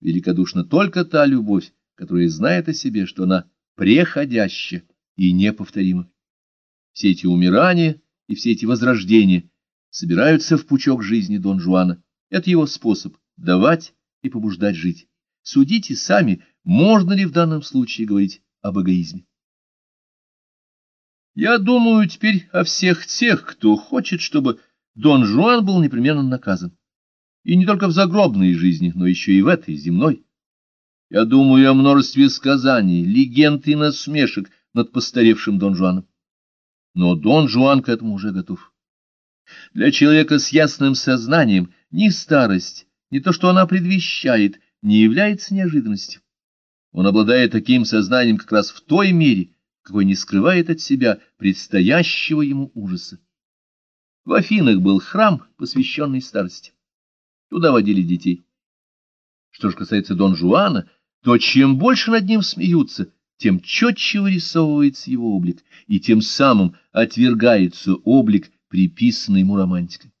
великодушна только та любовь, которая знает о себе, что она преходяща и неповторима. Все эти умирания и все эти возрождения собираются в пучок жизни Дон Жуана. Это его способ давать и побуждать жить. Судите сами, можно ли в данном случае говорить об эгоизме. Я думаю теперь о всех тех, кто хочет, чтобы Дон Жуан был непременно наказан. И не только в загробной жизни, но еще и в этой земной. Я думаю о множестве сказаний, легенд и насмешек над постаревшим Дон Жуаном. Но Дон Жуан к этому уже готов. Для человека с ясным сознанием ни старость, ни то, что она предвещает, не является неожиданностью. Он обладает таким сознанием как раз в той мере, какой не скрывает от себя предстоящего ему ужаса. В Афинах был храм, посвященный старости. Туда водили детей. Что же касается Дон Жуана, то чем больше над ним смеются, тем четче вырисовывается его облик, и тем самым отвергается облик, приписанный ему романтикой.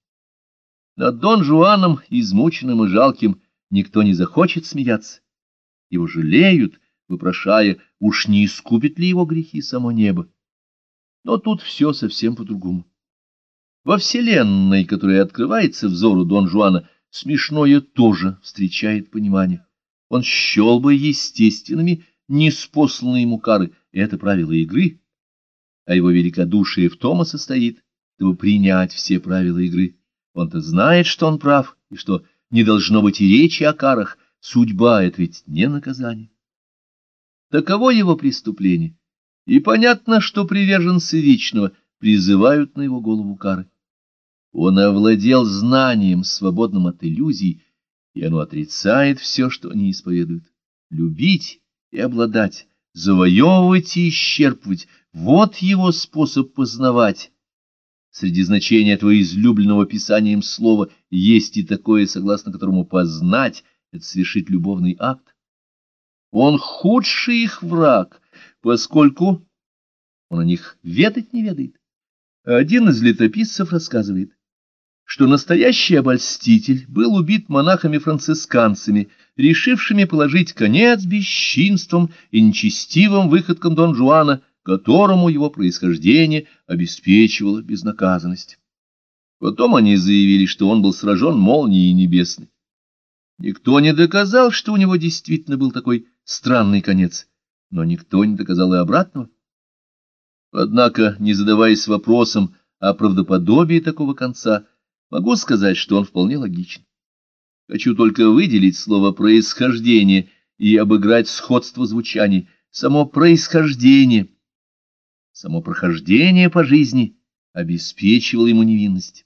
Над Дон Жуаном, измученным и жалким, никто не захочет смеяться. Его жалеют, вопрошая, уж не искупит ли его грехи само небо. Но тут все совсем по-другому. Во вселенной, которая открывается взору Дон Жуана, смешное тоже встречает понимание. Он счел бы естественными неспосланные ему кары, это правило игры, а его великодушие в том и состоит, чтобы принять все правила игры. Он-то знает, что он прав, и что не должно быть и речи о карах, судьба — это ведь не наказание. Таково его преступление, и понятно, что приверженцы Вечного призывают на его голову кары. Он овладел знанием, свободным от иллюзий, и оно отрицает все, что они исповедуют. Любить и обладать, завоевывать и исчерпывать — вот его способ познавать. Среди значений этого излюбленного писанием слова есть и такое, согласно которому познать — это совершить любовный акт. Он худший их враг, поскольку он о них ведать не ведает. Один из летописцев рассказывает, что настоящий обольститель был убит монахами-францисканцами, решившими положить конец бесчинствам и нечестивым выходкам Дон Жуана, которому его происхождение обеспечивало безнаказанность. Потом они заявили, что он был сражен молнией небесной. Никто не доказал, что у него действительно был такой странный конец, но никто не доказал и обратного. Однако, не задаваясь вопросом о правдоподобии такого конца, Могу сказать, что он вполне логичен. Хочу только выделить слово «происхождение» и обыграть сходство звучаний. Само происхождение, само прохождение по жизни обеспечивало ему невинность.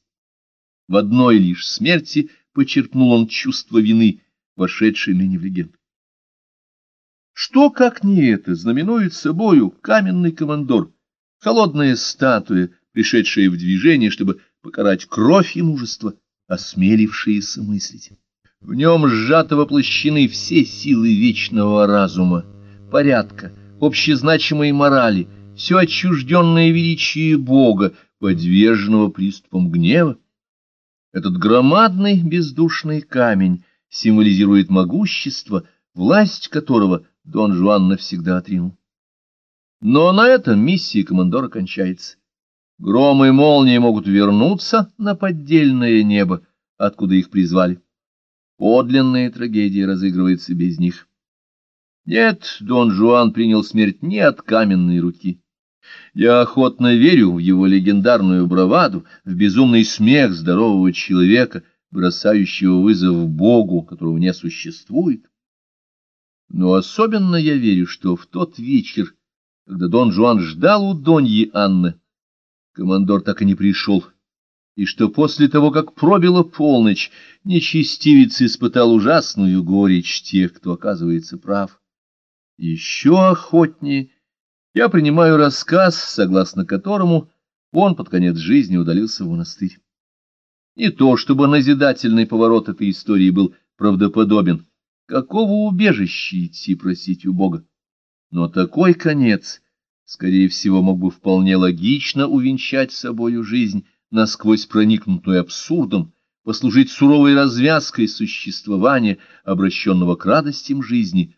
В одной лишь смерти почерпнул он чувство вины, вошедшее ныне в легенду. Что, как не это, знаменует собою каменный командор, холодная статуя, пришедшая в движение, чтобы покарать кровь и мужество, осмелившиеся мыслить. В нем сжато воплощены все силы вечного разума, порядка, общезначимой морали, все отчужденное величие Бога, подверженного приступам гнева. Этот громадный бездушный камень символизирует могущество, власть которого Дон Жуан навсегда отринул. Но на этом миссия командора кончается. Громы и молнии могут вернуться на поддельное небо, откуда их призвали. Подлинная трагедия разыгрывается без них. Нет, Дон Жуан принял смерть не от каменной руки. Я охотно верю в его легендарную браваду, в безумный смех здорового человека, бросающего вызов Богу, которого не существует. Но особенно я верю, что в тот вечер, когда Дон Жуан ждал у Доньи Анны, командор так и не пришел, и что после того, как пробила полночь, нечестивец испытал ужасную горечь тех, кто оказывается прав. Еще охотнее я принимаю рассказ, согласно которому он под конец жизни удалился в монастырь. Не то, чтобы назидательный поворот этой истории был правдоподобен, какого убежища идти просить у Бога, но такой конец — скорее всего, мог бы вполне логично увенчать собою жизнь, насквозь проникнутую абсурдом, послужить суровой развязкой существования, обращенного к радостям жизни,